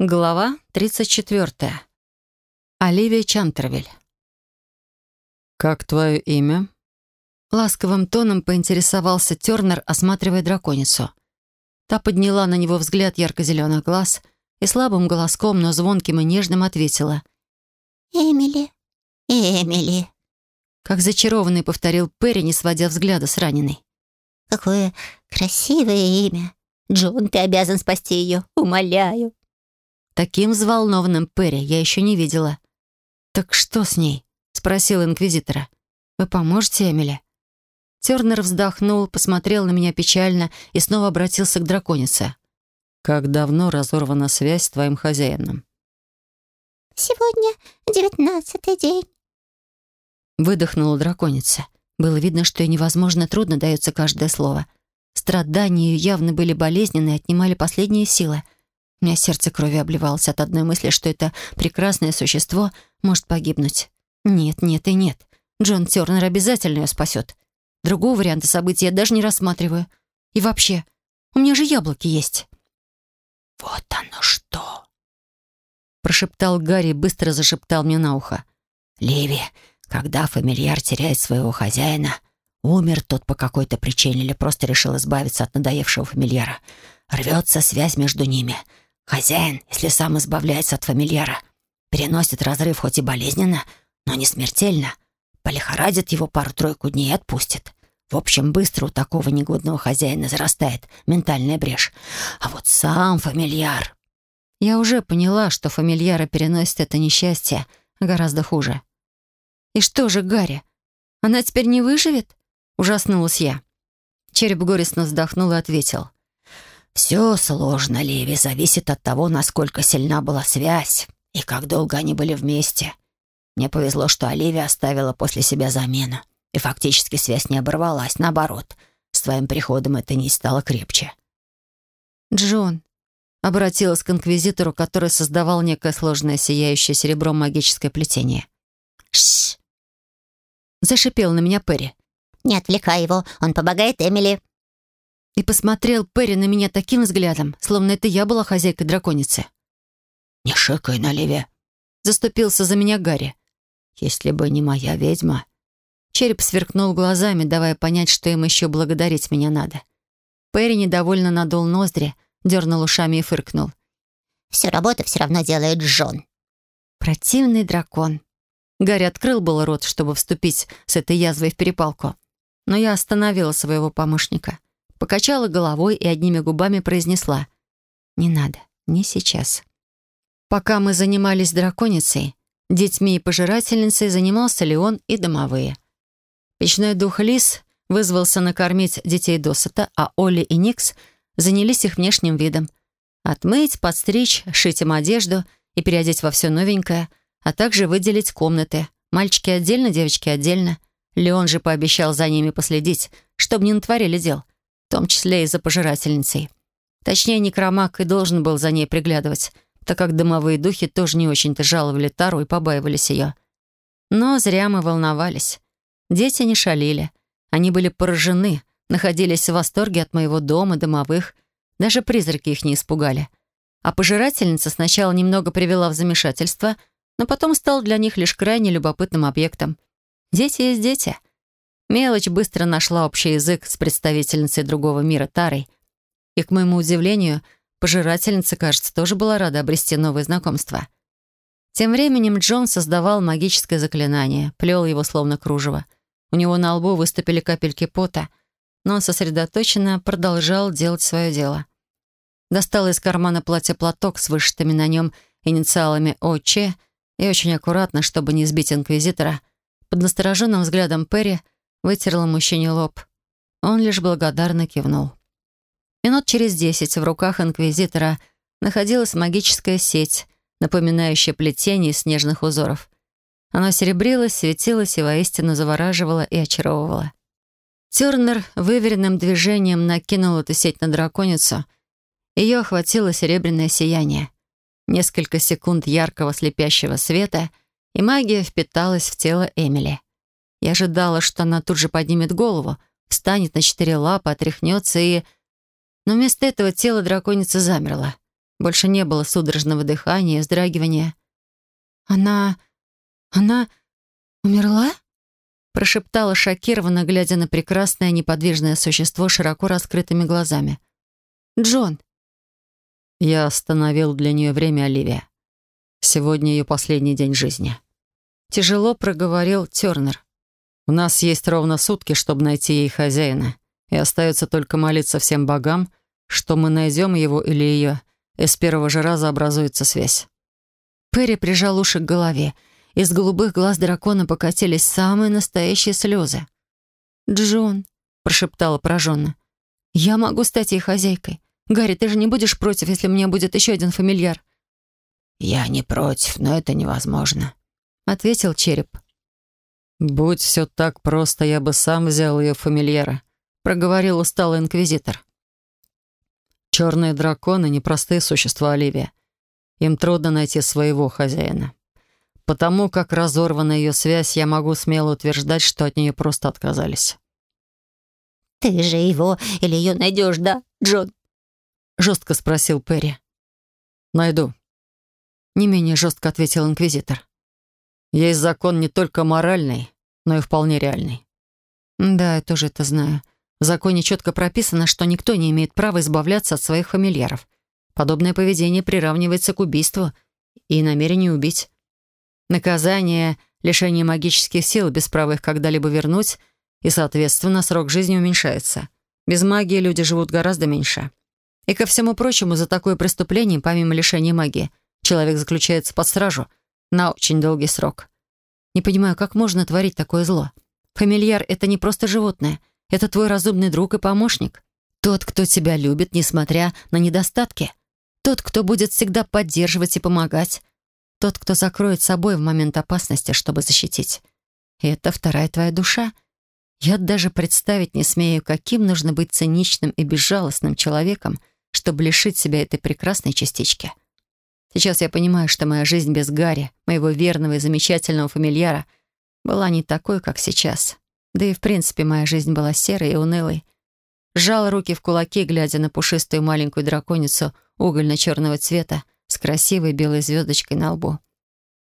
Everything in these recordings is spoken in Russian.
Глава 34. Оливия Чантервиль. «Как твое имя?» Ласковым тоном поинтересовался Тернер, осматривая драконицу. Та подняла на него взгляд ярко-зеленых глаз и слабым голоском, но звонким и нежным ответила. «Эмили, Эмили». Как зачарованный повторил Перри, не сводя взгляда с раненой. «Какое красивое имя. Джон, ты обязан спасти ее, умоляю». Таким взволнованным Перри я еще не видела. «Так что с ней?» — спросил инквизитора. «Вы поможете, Эмили?» Тернер вздохнул, посмотрел на меня печально и снова обратился к драконице. «Как давно разорвана связь с твоим хозяином?» «Сегодня девятнадцатый день», — выдохнула драконица. Было видно, что ей невозможно трудно дается каждое слово. Страдания ее явно были болезненны и отнимали последние силы — у меня сердце крови обливалось от одной мысли, что это прекрасное существо может погибнуть. Нет, нет и нет. Джон Тернер обязательно ее спасет. Другого варианта событий я даже не рассматриваю. И вообще, у меня же яблоки есть. «Вот оно что!» Прошептал Гарри и быстро зашептал мне на ухо. «Ливи, когда фамильяр теряет своего хозяина, умер тот по какой-то причине или просто решил избавиться от надоевшего фамильяра, рвется связь между ними — Хозяин, если сам избавляется от фамильяра, переносит разрыв хоть и болезненно, но не смертельно, полихорадит его пару-тройку дней и отпустит. В общем, быстро у такого негодного хозяина зарастает ментальная брешь. А вот сам фамильяр... Я уже поняла, что фамильяра переносит это несчастье гораздо хуже. «И что же, Гарри, она теперь не выживет?» — ужаснулась я. Череп горестно вздохнул и ответил. «Все сложно, Леви, зависит от того, насколько сильна была связь и как долго они были вместе. Мне повезло, что Оливия оставила после себя замену, и фактически связь не оборвалась, наоборот. С твоим приходом это не стало крепче». «Джон», — обратилась к инквизитору, который создавал некое сложное сияющее серебром магическое плетение. «Шш!» — зашипел на меня Перри. «Не отвлекай его, он помогает Эмили». И посмотрел Перри на меня таким взглядом, словно это я была хозяйкой драконицы. «Не шикай на леве!» Заступился за меня Гарри. «Если бы не моя ведьма...» Череп сверкнул глазами, давая понять, что им еще благодарить меня надо. Перри недовольно надул ноздри, дернул ушами и фыркнул. «Всю работу все равно делает Джон». «Противный дракон». Гарри открыл был рот, чтобы вступить с этой язвой в перепалку. Но я остановила своего помощника покачала головой и одними губами произнесла «Не надо, не сейчас». Пока мы занимались драконицей, детьми и пожирательницей занимался Леон и домовые. Печной дух Лис вызвался накормить детей досыта, а Оли и Никс занялись их внешним видом. Отмыть, подстричь, шить им одежду и переодеть во все новенькое, а также выделить комнаты. Мальчики отдельно, девочки отдельно. Леон же пообещал за ними последить, чтобы не натворили дел — том числе и за пожирательницей. Точнее, некромаг и должен был за ней приглядывать, так как дымовые духи тоже не очень-то жаловали Тару и побаивались ее. Но зря мы волновались. Дети не шалили. Они были поражены, находились в восторге от моего дома, домовых. Даже призраки их не испугали. А пожирательница сначала немного привела в замешательство, но потом стал для них лишь крайне любопытным объектом. Дети есть дети — Мелочь быстро нашла общий язык с представительницей другого мира Тарой. И, к моему удивлению, пожирательница, кажется, тоже была рада обрести новые знакомства. Тем временем Джон создавал магическое заклинание, плел его словно кружево. У него на лбу выступили капельки пота, но он сосредоточенно продолжал делать свое дело. Достал из кармана платья платок с вышитыми на нем инициалами ОЧ и очень аккуратно, чтобы не сбить инквизитора, под настороженным взглядом Перри вытерла мужчине лоб. Он лишь благодарно кивнул. Минут через десять в руках инквизитора находилась магическая сеть, напоминающая плетение снежных узоров. Оно серебрилось, светилось и воистину завораживало и очаровывало. Тернер выверенным движением накинул эту сеть на драконицу. Ее охватило серебряное сияние. Несколько секунд яркого слепящего света, и магия впиталась в тело Эмили. Я ожидала, что она тут же поднимет голову, встанет на четыре лапы, отряхнется и... Но вместо этого тело драконицы замерло. Больше не было судорожного дыхания и вздрагивания. «Она... она умерла?» прошептала шокированно, глядя на прекрасное неподвижное существо широко раскрытыми глазами. «Джон!» Я остановил для нее время, Оливия. Сегодня ее последний день жизни. Тяжело проговорил Тернер. У нас есть ровно сутки, чтобы найти ей хозяина. И остается только молиться всем богам, что мы найдем его или ее, и с первого же раза образуется связь. Перри прижал уши к голове. Из голубых глаз дракона покатились самые настоящие слезы. «Джон», — прошептала пораженно, — «я могу стать ей хозяйкой. Гарри, ты же не будешь против, если у меня будет еще один фамильяр?» «Я не против, но это невозможно», — ответил череп. «Будь все так просто, я бы сам взял ее фамильяра», — проговорил усталый инквизитор. «Черные драконы — непростые существа, Оливия. Им трудно найти своего хозяина. Потому как разорвана ее связь, я могу смело утверждать, что от нее просто отказались». «Ты же его или ее найдешь, да, Джон?» — жестко спросил Перри. «Найду», — не менее жестко ответил инквизитор. «Есть закон не только моральный, но и вполне реальный». «Да, я тоже это знаю. В законе четко прописано, что никто не имеет права избавляться от своих фамильяров. Подобное поведение приравнивается к убийству и намерению убить. Наказание — лишение магических сил без права их когда-либо вернуть, и, соответственно, срок жизни уменьшается. Без магии люди живут гораздо меньше». И ко всему прочему, за такое преступление, помимо лишения магии, человек заключается под стражу на очень долгий срок. Не понимаю, как можно творить такое зло. Фамильяр — это не просто животное. Это твой разумный друг и помощник. Тот, кто тебя любит, несмотря на недостатки. Тот, кто будет всегда поддерживать и помогать. Тот, кто закроет собой в момент опасности, чтобы защитить. И это вторая твоя душа. Я даже представить не смею, каким нужно быть циничным и безжалостным человеком, чтобы лишить себя этой прекрасной частички. Сейчас я понимаю, что моя жизнь без Гарри, моего верного и замечательного фамильяра, была не такой, как сейчас. Да и, в принципе, моя жизнь была серой и унылой. Сжала руки в кулаки, глядя на пушистую маленькую драконицу угольно-черного цвета с красивой белой звездочкой на лбу.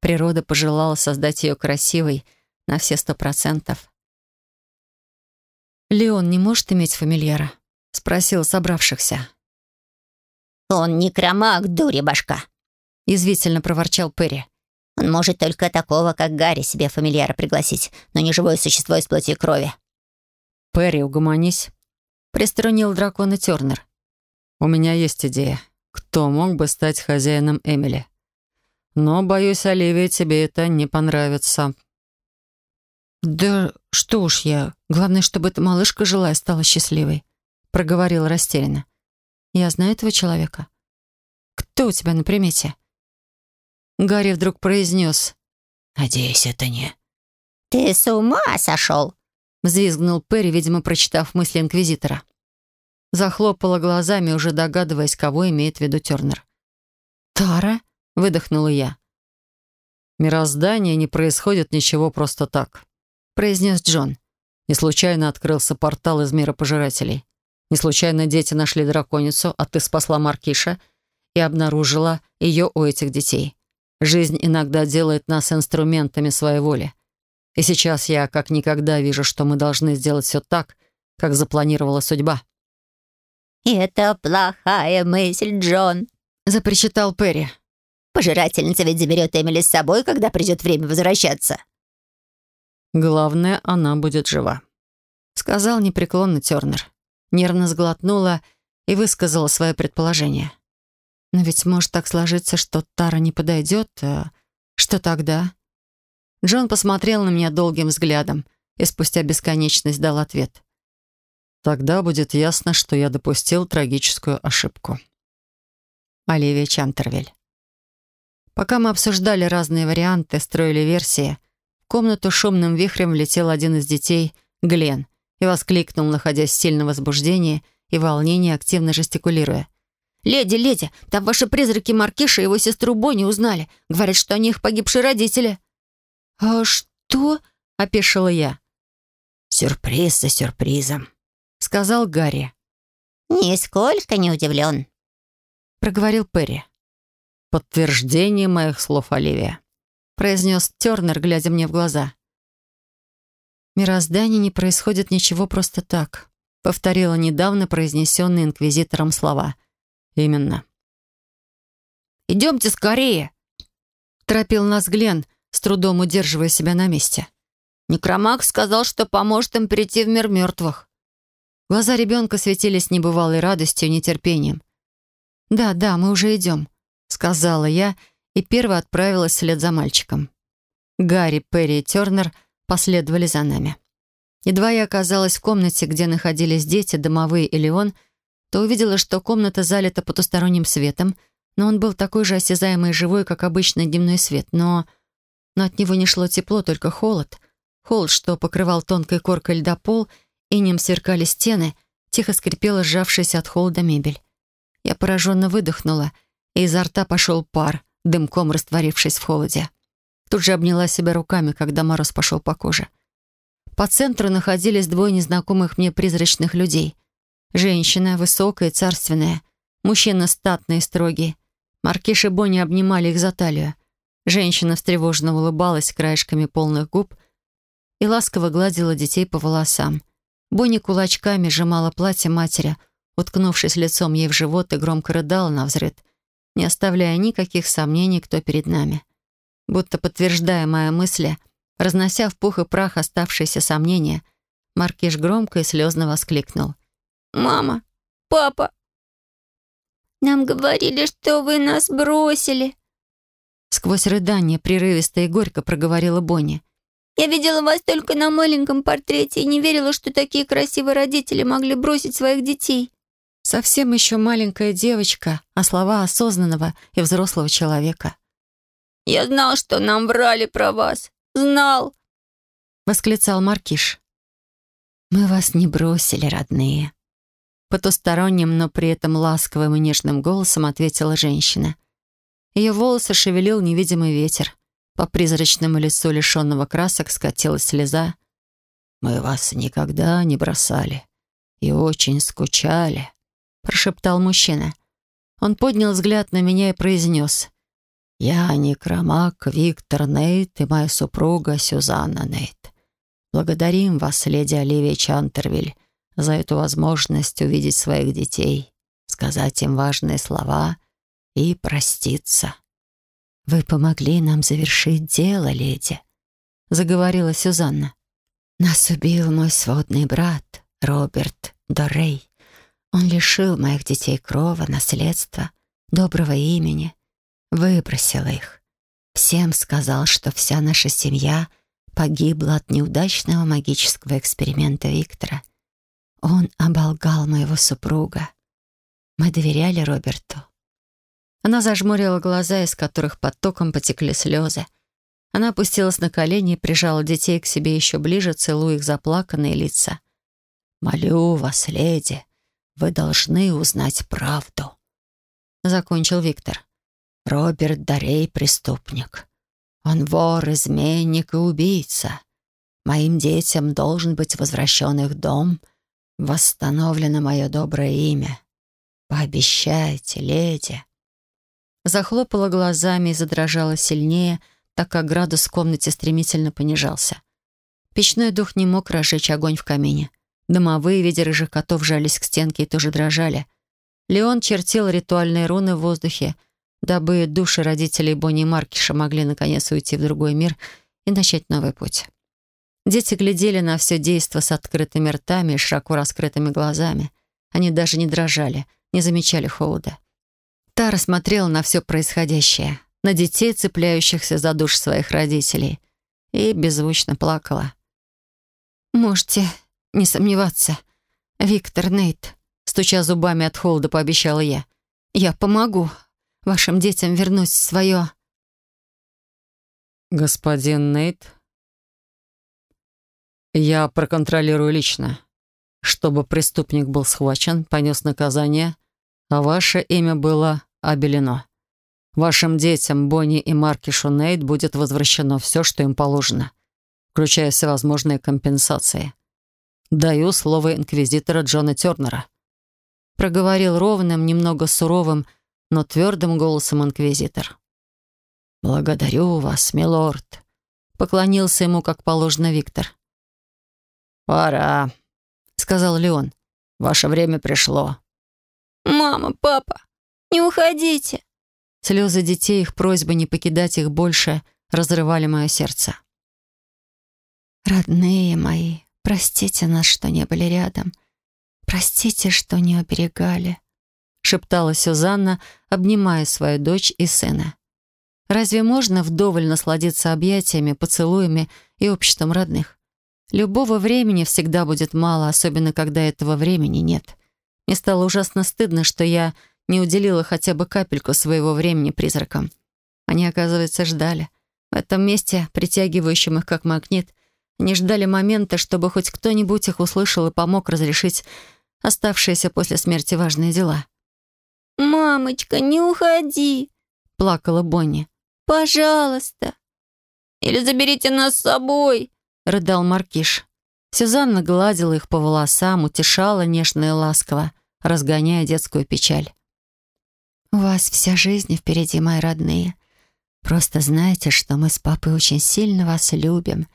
Природа пожелала создать ее красивой на все сто процентов. «Леон не может иметь фамильяра?» — спросил собравшихся. «Он некромаг, дури башка!» — язвительно проворчал Перри. «Он может только такого, как Гарри, себе фамильяра пригласить, но не живое существо из плоти и крови». «Перри, угомонись», — приструнил дракона Тернер. «У меня есть идея. Кто мог бы стать хозяином Эмили? Но, боюсь, Оливия, тебе это не понравится». «Да что уж я. Главное, чтобы эта малышка жила и стала счастливой», — проговорил растерянно. Я знаю этого человека. Кто у тебя на примете?» Гарри вдруг произнес. «Надеюсь, это не...» «Ты с ума сошел?» Взвизгнул Перри, видимо, прочитав мысли Инквизитора. Захлопала глазами, уже догадываясь, кого имеет в виду Тернер. «Тара?» — выдохнула я. «Мироздание не происходит ничего просто так», — произнес Джон. Не случайно открылся портал из мира пожирателей. Не случайно дети нашли драконицу, а ты спасла Маркиша и обнаружила ее у этих детей. Жизнь иногда делает нас инструментами своей воли. И сейчас я как никогда вижу, что мы должны сделать все так, как запланировала судьба». «Это плохая мысль, Джон», — запричитал Перри. «Пожирательница ведь заберет Эмили с собой, когда придет время возвращаться». «Главное, она будет жива», — сказал непреклонно Тернер нервно сглотнула и высказала свое предположение. «Но ведь может так сложиться, что Тара не подойдет, а что тогда?» Джон посмотрел на меня долгим взглядом и спустя бесконечность дал ответ. «Тогда будет ясно, что я допустил трагическую ошибку». Оливия Чантервиль. Пока мы обсуждали разные варианты, строили версии, в комнату шумным вихрем влетел один из детей, Глен, и воскликнул, находясь в сильном возбуждении и волнении, активно жестикулируя. «Леди, леди, там ваши призраки Маркиша и его сестру Бонни узнали. Говорят, что они их погибшие родители». «А что?» — опешила я. «Сюрприз за сюрпризом», — сказал Гарри. «Нисколько не удивлен», — проговорил Перри. «Подтверждение моих слов, Оливия», — произнес Тернер, глядя мне в глаза. «Мироздание не происходит ничего просто так», — повторила недавно произнесенные инквизитором слова. «Именно». «Идемте скорее!» — торопил нас Глен, с трудом удерживая себя на месте. Некромаг сказал, что поможет им перейти в мир мертвых. Глаза ребенка светились небывалой радостью и нетерпением. «Да, да, мы уже идем», — сказала я и первая отправилась вслед за мальчиком. Гарри, Перри и Тернер последовали за нами. Едва я оказалась в комнате, где находились дети, домовые и Леон, то увидела, что комната залита потусторонним светом, но он был такой же осязаемый и живой, как обычный дневной свет, но... Но от него не шло тепло, только холод. Холод, что покрывал тонкой коркой льда пол, и ним сверкали стены, тихо скрипела сжавшаяся от холода мебель. Я пораженно выдохнула, и изо рта пошел пар, дымком растворившись в холоде. Тут же обняла себя руками, когда мороз пошел по коже. По центру находились двое незнакомых мне призрачных людей. Женщина, высокая царственная, мужчина статный и строгий. Маркиш и Бонни обнимали их за талию. Женщина встревоженно улыбалась краешками полных губ и ласково гладила детей по волосам. Бонни кулачками сжимала платье матери, уткнувшись лицом ей в живот и громко рыдала на взрыд, не оставляя никаких сомнений, кто перед нами. Будто подтверждая мои мысли, разнося в пух и прах оставшиеся сомнения, Маркиш громко и слезно воскликнул. «Мама! Папа!» «Нам говорили, что вы нас бросили!» Сквозь рыдание прерывисто и горько проговорила Бонни. «Я видела вас только на маленьком портрете и не верила, что такие красивые родители могли бросить своих детей». Совсем еще маленькая девочка, а слова осознанного и взрослого человека. «Я знал, что нам врали про вас. Знал!» — восклицал Маркиш. «Мы вас не бросили, родные». Потусторонним, но при этом ласковым и нежным голосом ответила женщина. Ее волосы шевелил невидимый ветер. По призрачному лицу лишенного красок скатилась слеза. «Мы вас никогда не бросали и очень скучали», прошептал мужчина. Он поднял взгляд на меня и произнес. «Я некромаг Виктор Нейт и моя супруга Сюзанна Нейт. Благодарим вас, леди Оливия Чантервиль, за эту возможность увидеть своих детей, сказать им важные слова и проститься». «Вы помогли нам завершить дело, леди», — заговорила Сюзанна. «Нас убил мой сводный брат, Роберт Дорей. Он лишил моих детей крова, наследства, доброго имени, выбросил их. Всем сказал, что вся наша семья погибла от неудачного магического эксперимента Виктора. Он оболгал моего супруга. Мы доверяли Роберту. Она зажмурила глаза, из которых потоком потекли слезы. Она опустилась на колени и прижала детей к себе еще ближе, целуя их заплаканные лица. «Молю вас, леди, вы должны узнать правду», — закончил Виктор. «Роберт Дарей — преступник. Он вор, изменник и убийца. Моим детям должен быть возвращен их дом, восстановлено мое доброе имя. Пообещайте, леди». Захлопала глазами и задрожала сильнее, так как градус в комнате стремительно понижался. Печной дух не мог разжечь огонь в камине. Домовые, видя рыжих котов, жались к стенке и тоже дрожали. Леон чертил ритуальные руны в воздухе, дабы души родителей Бонни и Маркиша могли наконец уйти в другой мир и начать новый путь. Дети глядели на все действо с открытыми ртами и широко раскрытыми глазами. Они даже не дрожали, не замечали холода. Тара смотрела на все происходящее, на детей, цепляющихся за душ своих родителей, и беззвучно плакала. «Можете не сомневаться. Виктор Нейт, стуча зубами от холода, пообещала я. Я помогу вашим детям вернуть свое... Господин Нейт, я проконтролирую лично, чтобы преступник был схвачен, понес наказание, а ваше имя было обелено. Вашим детям, Бонни и Маркишу Нейт, будет возвращено все, что им положено, включая всевозможные компенсации. «Даю слово инквизитора Джона Тернера», проговорил ровным, немного суровым, но твердым голосом инквизитор. «Благодарю вас, милорд», — поклонился ему, как положено, Виктор. «Пора», — сказал Леон. «Ваше время пришло». «Мама, папа, не уходите!» Слезы детей, их просьба не покидать их больше, разрывали мое сердце. «Родные мои, простите нас, что не были рядом. Простите, что не оберегали», — шептала Сюзанна, обнимая свою дочь и сына. «Разве можно вдоволь насладиться объятиями, поцелуями и обществом родных? Любого времени всегда будет мало, особенно когда этого времени нет. Мне стало ужасно стыдно, что я не уделила хотя бы капельку своего времени призракам. Они, оказывается, ждали. В этом месте, притягивающем их как магнит, они ждали момента, чтобы хоть кто-нибудь их услышал и помог разрешить оставшиеся после смерти важные дела. «Мамочка, не уходи!» — плакала Бонни. «Пожалуйста!» «Или заберите нас с собой!» — рыдал Маркиш. Сюзанна гладила их по волосам, утешала нежно и ласково, разгоняя детскую печаль. «У вас вся жизнь впереди, мои родные. Просто знайте, что мы с папой очень сильно вас любим.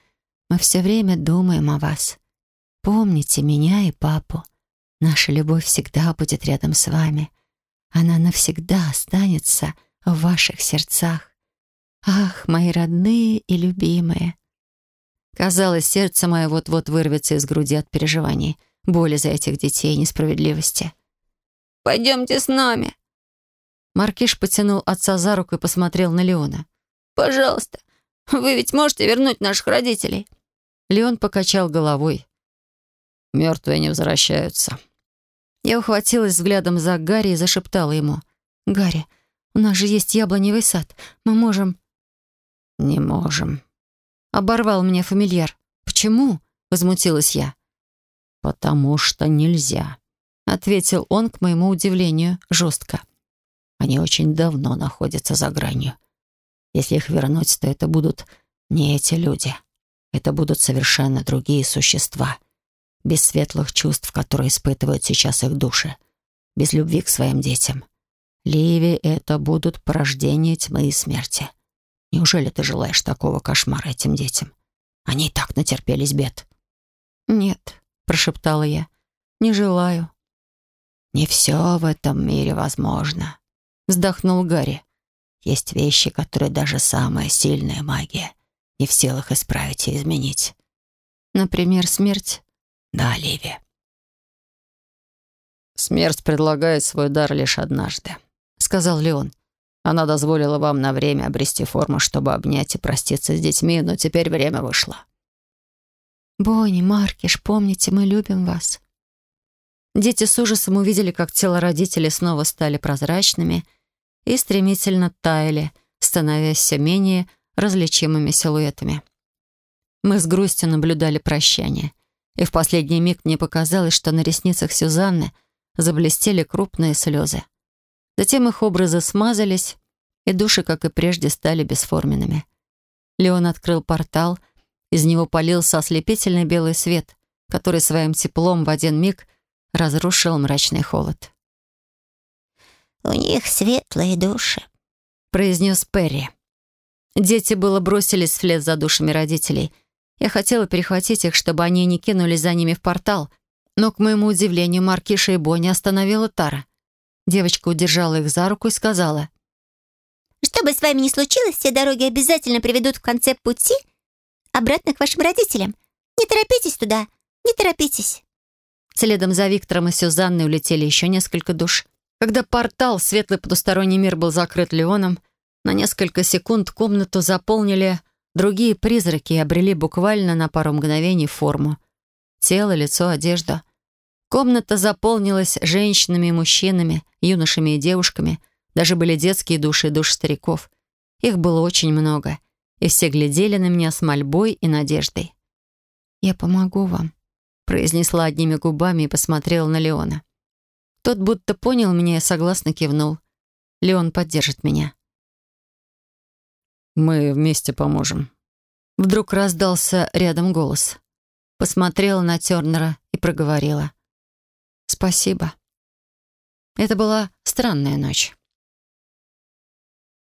Мы все время думаем о вас. Помните меня и папу. Наша любовь всегда будет рядом с вами. Она навсегда останется в ваших сердцах. Ах, мои родные и любимые!» Казалось, сердце мое вот-вот вырвется из груди от переживаний, боли за этих детей и несправедливости. «Пойдемте с нами», Маркиш потянул отца за руку и посмотрел на Леона. «Пожалуйста, вы ведь можете вернуть наших родителей?» Леон покачал головой. «Мертвые не возвращаются». Я ухватилась взглядом за Гарри и зашептала ему. «Гарри, у нас же есть яблоневый сад. Мы можем...» «Не можем», — оборвал меня фамильяр. «Почему?» — возмутилась я. «Потому что нельзя», — ответил он, к моему удивлению, жестко. Они очень давно находятся за гранью. Если их вернуть, то это будут не эти люди. Это будут совершенно другие существа, без светлых чувств, которые испытывают сейчас их души, без любви к своим детям. Ливи — это будут порождения тьмы и смерти. Неужели ты желаешь такого кошмара этим детям? Они и так натерпелись бед. «Нет», — прошептала я, — «не желаю». «Не все в этом мире возможно», вздохнул Гарри. Есть вещи, которые даже самая сильная магия не в силах исправить и изменить. Например, смерть? Да, Ливи. «Смерть предлагает свой дар лишь однажды», — сказал Леон. «Она дозволила вам на время обрести форму, чтобы обнять и проститься с детьми, но теперь время вышло». «Бонни, Маркиш, помните, мы любим вас». Дети с ужасом увидели, как тела родителей снова стали прозрачными — и стремительно таяли, становясь все менее различимыми силуэтами. Мы с грустью наблюдали прощание, и в последний миг мне показалось, что на ресницах Сюзанны заблестели крупные слезы. Затем их образы смазались, и души, как и прежде, стали бесформенными. Леон открыл портал, из него полился ослепительный белый свет, который своим теплом в один миг разрушил мрачный холод. «У них светлые души», — произнес Перри. Дети было бросились вслед за душами родителей. Я хотела перехватить их, чтобы они не кинулись за ними в портал, но, к моему удивлению, Маркиша и Бонни остановила Тара. Девочка удержала их за руку и сказала. «Что бы с вами ни случилось, все дороги обязательно приведут в конце пути обратно к вашим родителям. Не торопитесь туда, не торопитесь». Следом за Виктором и Сюзанной улетели еще несколько душ. Когда портал, светлый потусторонний мир, был закрыт Леоном, на несколько секунд комнату заполнили другие призраки и обрели буквально на пару мгновений форму. Тело, лицо, одежда. Комната заполнилась женщинами и мужчинами, юношами и девушками. Даже были детские души и души стариков. Их было очень много, и все глядели на меня с мольбой и надеждой. «Я помогу вам», — произнесла одними губами и посмотрела на Леона. Тот будто понял меня и согласно кивнул. Леон поддержит меня. «Мы вместе поможем». Вдруг раздался рядом голос. Посмотрела на Тернера и проговорила. «Спасибо». Это была странная ночь.